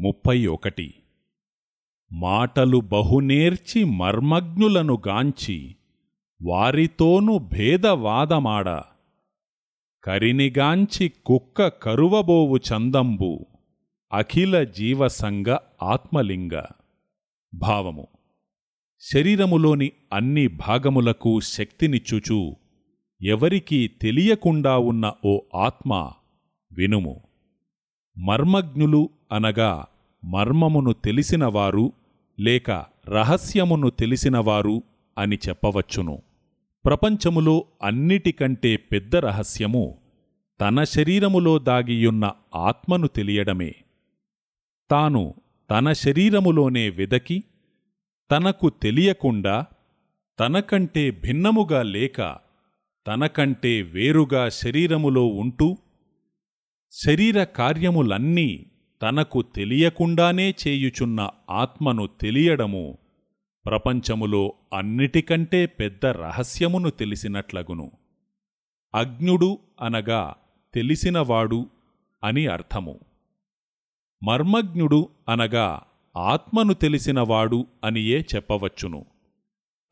ముప్పై ఒకటి మాటలు బహునేర్చి మర్మజ్ఞులను గాంచి వారితోను భేదవాదమాడ. కరినిగాంచి కుక్క కరువబోవు చందంబు అఖిల జీవసంగ ఆత్మలింగ. భావము. శరీరములోని అన్ని భాగములకు శక్తినిచ్చుచూ ఎవరికీ తెలియకుండా ఉన్న ఓ ఆత్మ వినుము. మర్మజ్ఞులు అనగా మర్మమును తెలిసినవారు లేక రహస్యమును తెలిసినవారు అని చెప్పవచ్చును. ప్రపంచములో అన్నిటికంటే పెద్ద రహస్యము తన శరీరములో దాగియున్న ఆత్మను తెలియడమే. తాను తన శరీరములోనే వెదకి తనకు తెలియకుండా తనకంటే భిన్నముగా లేక తనకంటే వేరుగా శరీరములో ఉంటూ శరీర కార్యములన్నీ తనకు తెలియకుండానే చేయుచున్న ఆత్మను తెలియడము ప్రపంచములో అన్నిటికంటే పెద్ద రహస్యమును తెలిసినట్లగును. అజ్ఞుడు అనగా తెలిసినవాడు అని అర్థము. మర్మజ్ఞుడు అనగా ఆత్మను తెలిసినవాడు అనియే చెప్పవచ్చును.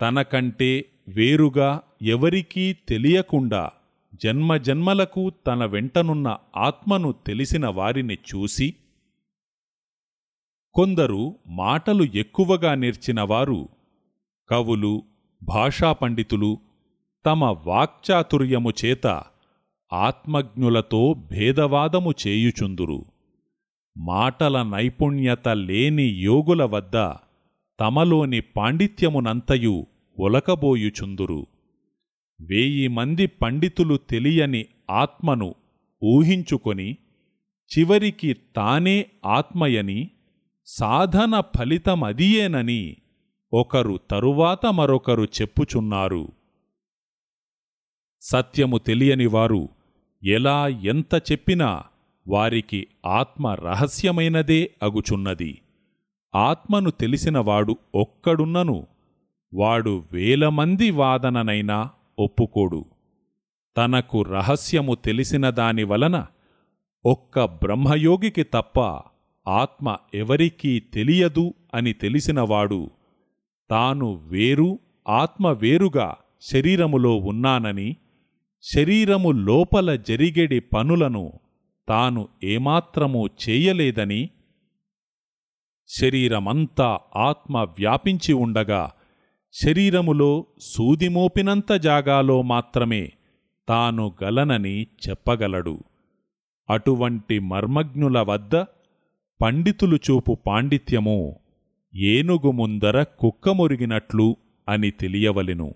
తనకంటే వేరుగా ఎవరికీ తెలియకుండా జన్మజన్మలకు తన వెంటనున్న ఆత్మను తెలిసిన వారిని చూసి కొందరు మాటలు ఎక్కువగా నేర్చినవారు కవులు భాషా పండితులు తమ వాక్చాతుర్యము చేత ఆత్మజ్ఞులతో భేదవాదము చేయుచుందురు. మాటల నైపుణ్యత లేని యోగుల వద్ద తమలోని పాండిత్యమునంతయు ఒలకబోయుచుందురు. వేయి మంది పండితులు తెలియని ఆత్మను ఊహించుకొని చివరికి తానే ఆత్మయని సాధన ఫలితమదియేనని ఒకరు తరువాత మరొకరు చెప్పుచున్నారు. సత్యము తెలియనివారు ఎలా ఎంత చెప్పినా వారికి ఆత్మ రహస్యమైనదే అగుచున్నది. ఆత్మను తెలిసినవాడు ఒక్కడున్నను వాడు వేలమంది వాదననైనా ఒప్పుకోడు. తనకు రహస్యము తెలిసిన దాని వలన ఒక్క బ్రహ్మయోగికి తప్ప ఆత్మ ఎవరికీ తెలియదు అని తెలిసినవాడు తాను వేరు ఆత్మ వేరుగా శరీరములో ఉన్నానని శరీరము లోపల జరిగేడి పనులను తాను ఏమాత్రమూ చేయలేదని శరీరమంతా ఆత్మ వ్యాపించి ఉండగా శరీరములో సూదిమోపినంత జాగాలో మాత్రమే తాను గలనని చెప్పగలడు. అటువంటి మర్మజ్ఞుల వద్ద పండితులు చూపు పాండిత్యము ఏనుగు ముందర కుక్కమురిగినట్లు అని తెలియవలెను.